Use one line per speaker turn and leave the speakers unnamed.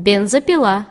бензопила.